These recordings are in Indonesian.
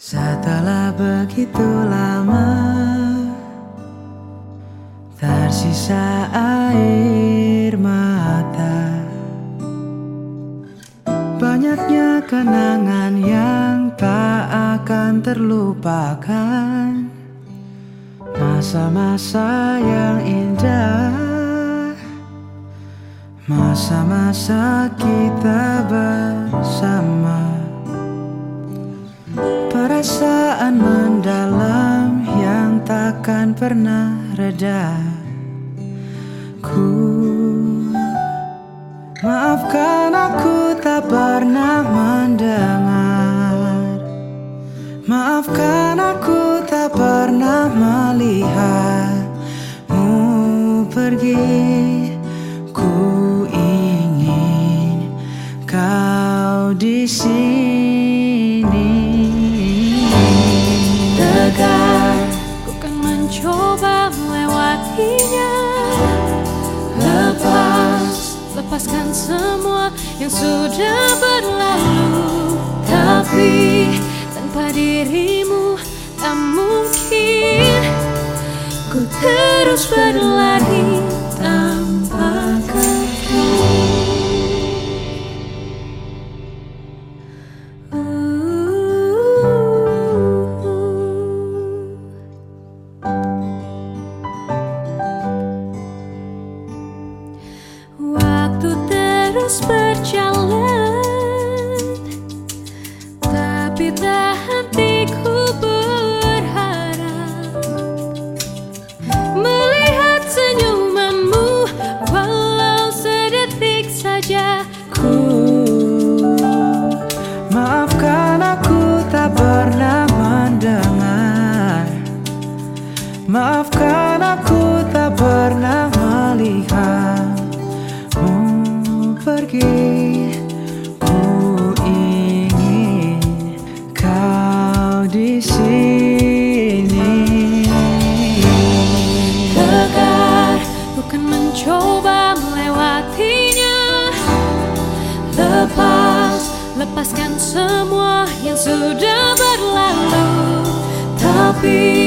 Setelah begitu lama Tersisa air mata. Banyaknya kenangan yang tak akan terlupakan. Masa-masa yang indah. Masa-masa kita bersama Perasaan mendalam yang takkan pernah reda. Ku Maafkan aku tak pernah mendengar. Maafkan aku tak pernah melihatmu pergi. Ku ingin kau di sini semua yang sudah berlalu. Tapi tanpa dirimu tak mungkin Ku terus berlari terus berjalan. Tapi tak hentiku berharap Melihat senyumanmu Walau sedetik saja. Ku Maafkan aku tak pernah mendengar. Maafkan aku pergi Ku ingin kau di sini. Tegar, bukan mencoba melewatinya. Lepas, lepaskan semua yang sudah berlalu. Tapi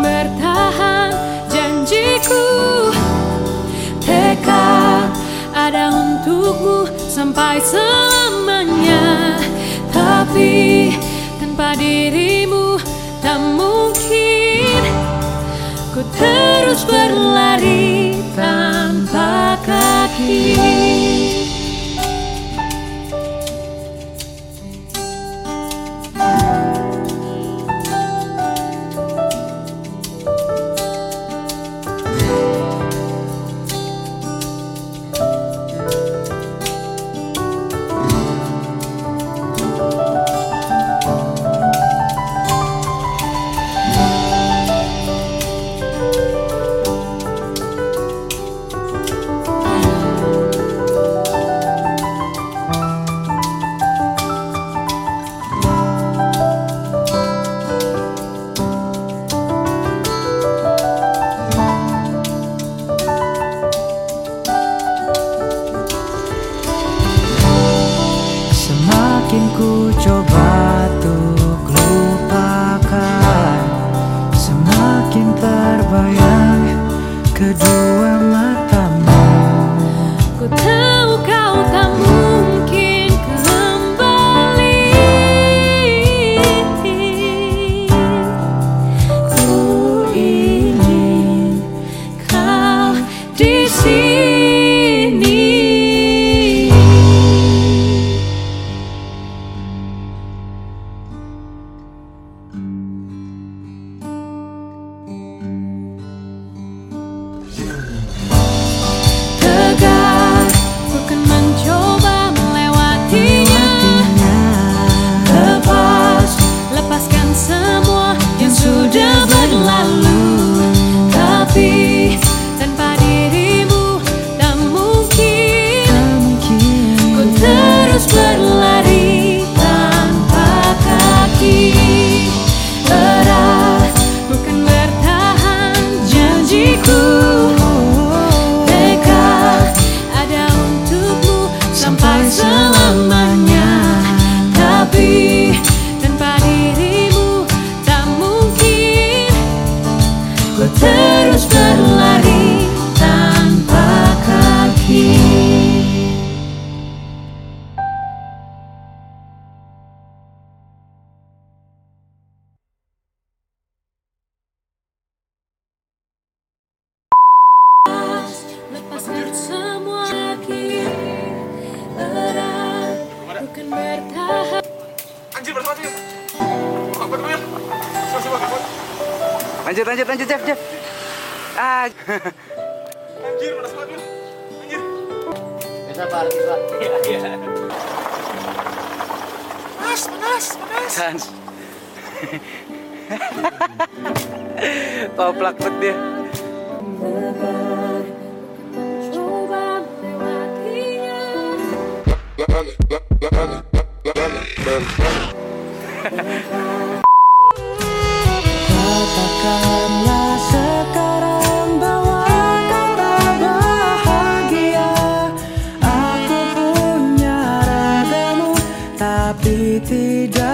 bertahan janjiku. Tekad ada untukmu sampai selamanya. Tapi tanpa dirimu tak mungkin Ku terus berlari tanpa kaki Semakin ku coba untuk lupakan. Semakin terbayang kedua selamanya. Tapi bertahan Anjir. Apa dulu ya? Lanjut, lanjut, lanjut, Jeff, Jeff. Ah, Anjir, mana semangat Yul? Anjir. Bisa Pak, bisa. Panas, panas, panas. sans. Toplak bet dia. Katakanlah sekarang bahwa kata bahagia Aku punya ragamu tapi tidak